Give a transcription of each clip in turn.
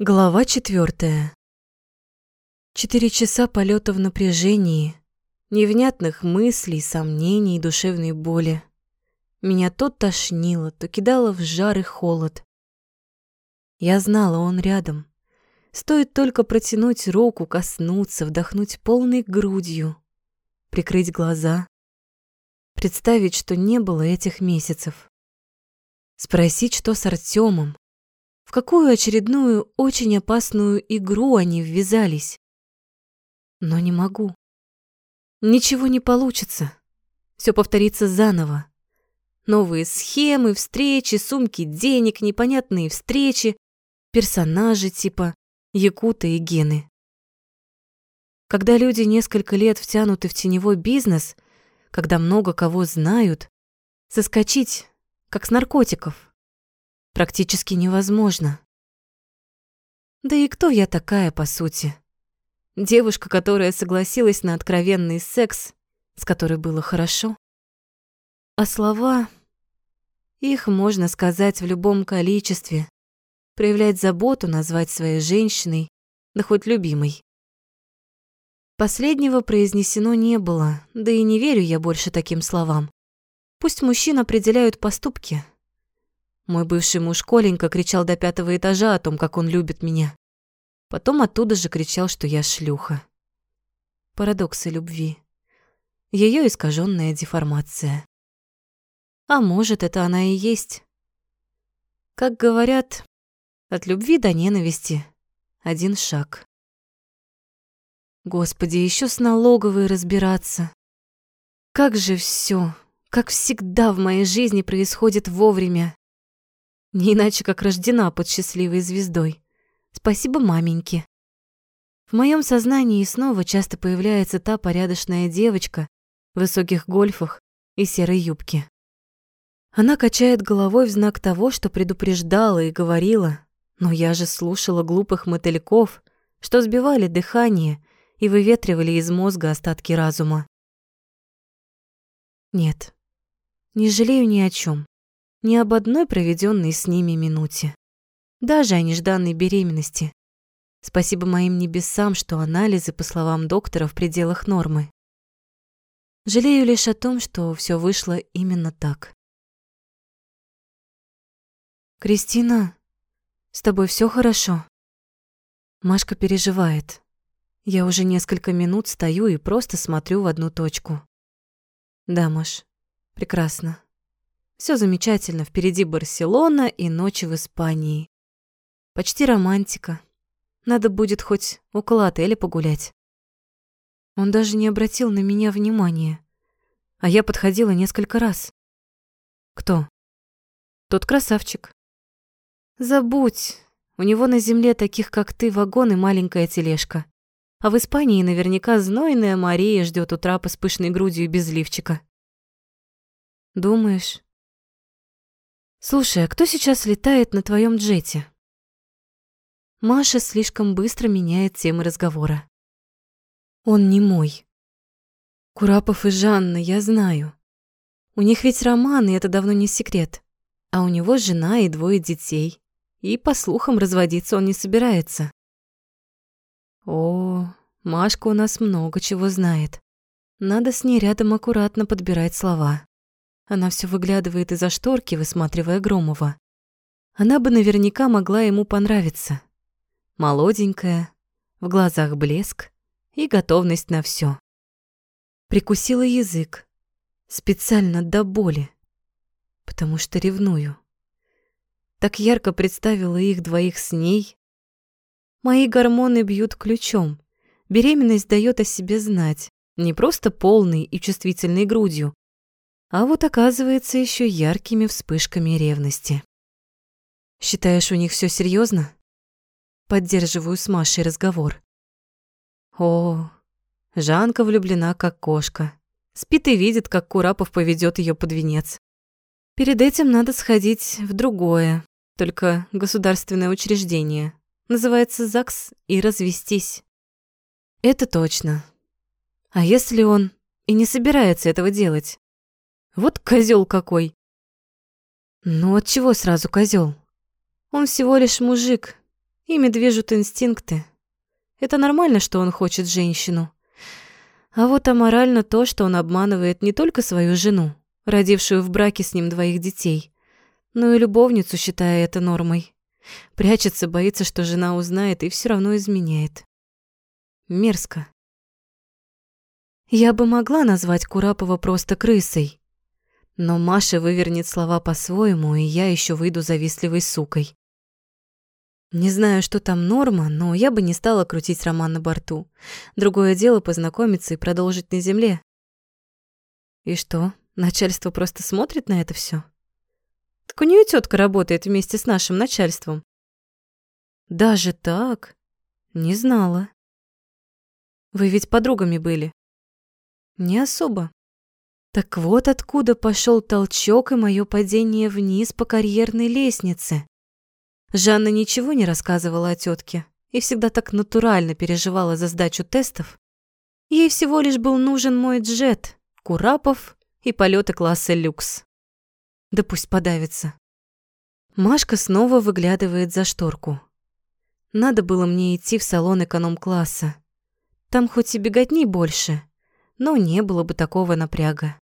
Глава четвертая. Четыре часа полета в напряжении, невнятных мыслей, сомнений и душевной боли. Меня то тошнило, то кидало в жар и холод. Я знала, он рядом. Стоит только протянуть руку, коснуться, вдохнуть полной грудью, прикрыть глаза, представить, что не было этих месяцев. Спросить, что с Артемом, в какую очередную очень опасную игру они ввязались. Но не могу. Ничего не получится. Все повторится заново. Новые схемы, встречи, сумки денег, непонятные встречи, персонажи типа Якута и Гены. Когда люди несколько лет втянуты в теневой бизнес, когда много кого знают, соскочить, как с наркотиков, практически невозможно. Да и кто я такая, по сути? Девушка, которая согласилась на откровенный секс, с которой было хорошо. А слова... Их можно сказать в любом количестве. Проявлять заботу, назвать своей женщиной, да хоть любимой. Последнего произнесено не было, да и не верю я больше таким словам. Пусть мужчин определяют поступки, мой бывший муж Коленька кричал до пятого этажа о том, как он любит меня. Потом оттуда же кричал, что я шлюха. Парадоксы любви. Ее искаженная деформация. А может, это она и есть. Как говорят, от любви до ненависти один шаг. Господи, еще с налоговой разбираться. Как же все, как всегда в моей жизни происходит вовремя. Не иначе, как рождена под счастливой звездой. Спасибо маменьке. В моем сознании снова часто появляется та порядочная девочка в высоких гольфах и серой юбке. Она качает головой в знак того, что предупреждала и говорила, но я же слушала глупых мотыльков, что сбивали дыхание и выветривали из мозга остатки разума. Нет, не жалею ни о чем ни об одной проведенной с ними минуте. Даже о нежданной беременности. Спасибо моим небесам, что анализы, по словам доктора, в пределах нормы. Жалею лишь о том, что все вышло именно так. «Кристина, с тобой все хорошо?» Машка переживает. Я уже несколько минут стою и просто смотрю в одну точку. «Да, Маш, прекрасно. Все замечательно, впереди Барселона и ночи в Испании. Почти романтика. Надо будет хоть около отеля погулять. Он даже не обратил на меня внимания. А я подходила несколько раз. Кто? Тот красавчик. Забудь. У него на земле таких, как ты, вагон и маленькая тележка. А в Испании наверняка знойная Мария ждет у трапа с пышной грудью без лифчика. Думаешь? Слушай, а кто сейчас летает на твоем джете? Маша слишком быстро меняет темы разговора. Он не мой. Курапов и Жанна, я знаю. У них ведь роман, и это давно не секрет. А у него жена и двое детей. И, по слухам, разводиться он не собирается. О, Машка у нас много чего знает. Надо с ней рядом аккуратно подбирать слова. Она все выглядывает из-за шторки, высматривая Громова. Она бы наверняка могла ему понравиться. Молоденькая, в глазах блеск и готовность на все. Прикусила язык, специально до боли, потому что ревную. Так ярко представила их двоих с ней. Мои гормоны бьют ключом. Беременность дает о себе знать, не просто полной и чувствительной грудью, а вот оказывается еще яркими вспышками ревности. Считаешь, у них все серьезно? Поддерживаю с Машей разговор. О, Жанка влюблена как кошка. Спит и видит, как Курапов поведет ее под венец. Перед этим надо сходить в другое, только государственное учреждение. Называется ЗАГС и развестись. Это точно. А если он и не собирается этого делать? Вот козел какой. Ну от чего сразу козел? Он всего лишь мужик Ими движут инстинкты. Это нормально, что он хочет женщину. А вот аморально то, что он обманывает не только свою жену, родившую в браке с ним двоих детей, но и любовницу, считая это нормой. Прячется, боится, что жена узнает и все равно изменяет. Мерзко. Я бы могла назвать Курапова просто крысой. Но Маша вывернет слова по-своему, и я еще выйду завистливой сукой. Не знаю, что там норма, но я бы не стала крутить роман на борту. Другое дело познакомиться и продолжить на земле. И что, начальство просто смотрит на это все? Так у нее тетка работает вместе с нашим начальством. Даже так? Не знала. Вы ведь подругами были? Не особо. Так вот откуда пошел толчок и мое падение вниз по карьерной лестнице. Жанна ничего не рассказывала о тетке и всегда так натурально переживала за сдачу тестов. Ей всего лишь был нужен мой джет, Курапов и полеты класса люкс. Да пусть подавится. Машка снова выглядывает за шторку. Надо было мне идти в салон эконом-класса. Там хоть и беготни больше, но не было бы такого напряга.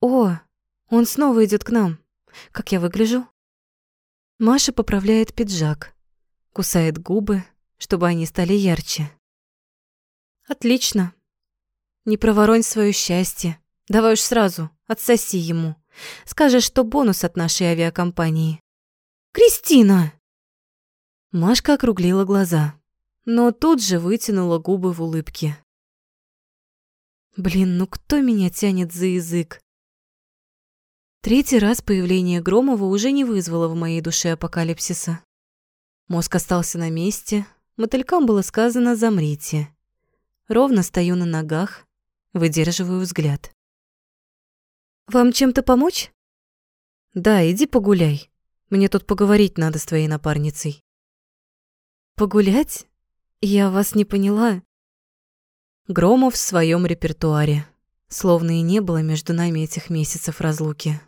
О, он снова идет к нам. Как я выгляжу? Маша поправляет пиджак, кусает губы, чтобы они стали ярче. Отлично. Не проворонь свое счастье. Давай уж сразу, отсоси ему. Скажешь, что бонус от нашей авиакомпании. Кристина! Машка округлила глаза, но тут же вытянула губы в улыбке. Блин, ну кто меня тянет за язык? Третий раз появление Громова уже не вызвало в моей душе апокалипсиса. Мозг остался на месте, мотылькам было сказано «замрите». Ровно стою на ногах, выдерживаю взгляд. «Вам чем-то помочь?» «Да, иди погуляй. Мне тут поговорить надо с твоей напарницей». «Погулять? Я вас не поняла». Громов в своем репертуаре. Словно и не было между нами этих месяцев разлуки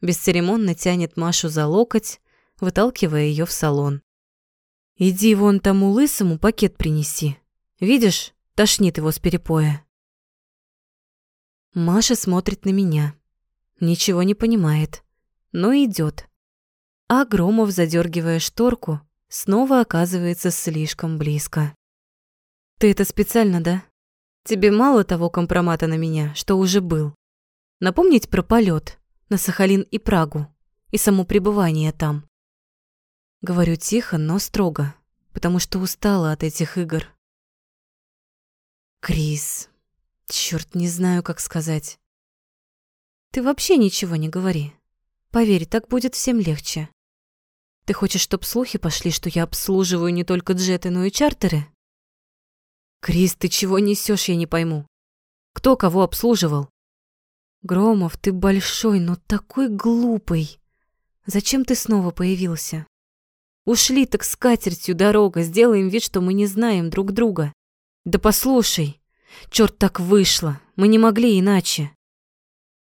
бесцеремонно тянет Машу за локоть, выталкивая ее в салон. «Иди вон тому лысому пакет принеси. Видишь, тошнит его с перепоя». Маша смотрит на меня. Ничего не понимает, но идет. А Громов, задергивая шторку, снова оказывается слишком близко. «Ты это специально, да? Тебе мало того компромата на меня, что уже был. Напомнить про полет, на Сахалин и Прагу, и само пребывание там. Говорю тихо, но строго, потому что устала от этих игр. Крис, черт, не знаю, как сказать. Ты вообще ничего не говори. Поверь, так будет всем легче. Ты хочешь, чтоб слухи пошли, что я обслуживаю не только джеты, но и чартеры? Крис, ты чего несешь, я не пойму. Кто кого обслуживал? Громов, ты большой, но такой глупый. Зачем ты снова появился? Ушли так с катертью дорога, сделаем вид, что мы не знаем друг друга. Да послушай, черт так вышло, мы не могли иначе.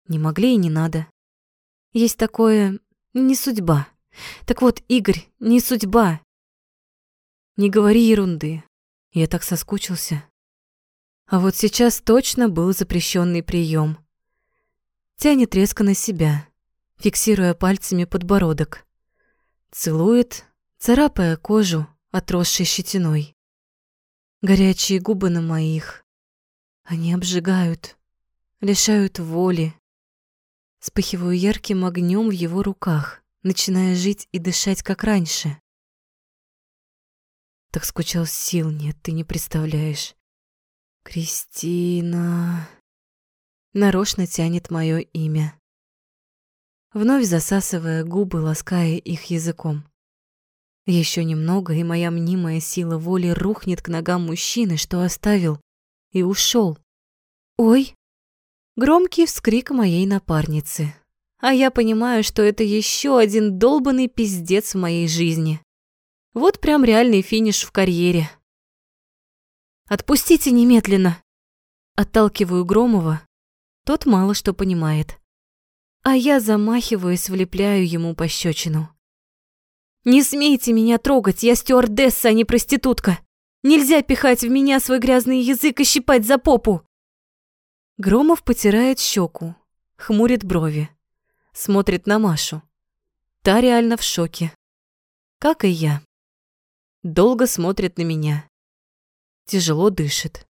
Не могли и не надо. Есть такое не судьба. Так вот, Игорь, не судьба. Не говори ерунды. Я так соскучился. А вот сейчас точно был запрещенный прием тянет резко на себя, фиксируя пальцами подбородок. Целует, царапая кожу, отросшей щетиной. Горячие губы на моих. Они обжигают, лишают воли. Вспыхиваю ярким огнем в его руках, начиная жить и дышать, как раньше. Так скучал сил нет, ты не представляешь. Кристина нарочно тянет мое имя. Вновь засасывая губы, лаская их языком. Еще немного, и моя мнимая сила воли рухнет к ногам мужчины, что оставил, и ушел. Ой! Громкий вскрик моей напарницы. А я понимаю, что это еще один долбанный пиздец в моей жизни. Вот прям реальный финиш в карьере. «Отпустите немедленно!» Отталкиваю Громова, тот мало что понимает. А я замахиваюсь, влепляю ему пощечину. Не смейте меня трогать, я стюардесса, а не проститутка. Нельзя пихать в меня свой грязный язык и щипать за попу. Громов потирает щеку, хмурит брови, смотрит на Машу. Та реально в шоке. Как и я. Долго смотрит на меня. Тяжело дышит.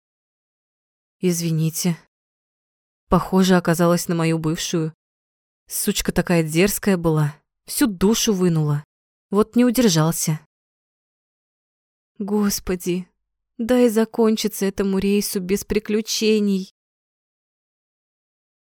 Извините. Похоже, оказалась на мою бывшую. Сучка такая дерзкая была, всю душу вынула. Вот не удержался. Господи, дай закончиться этому рейсу без приключений.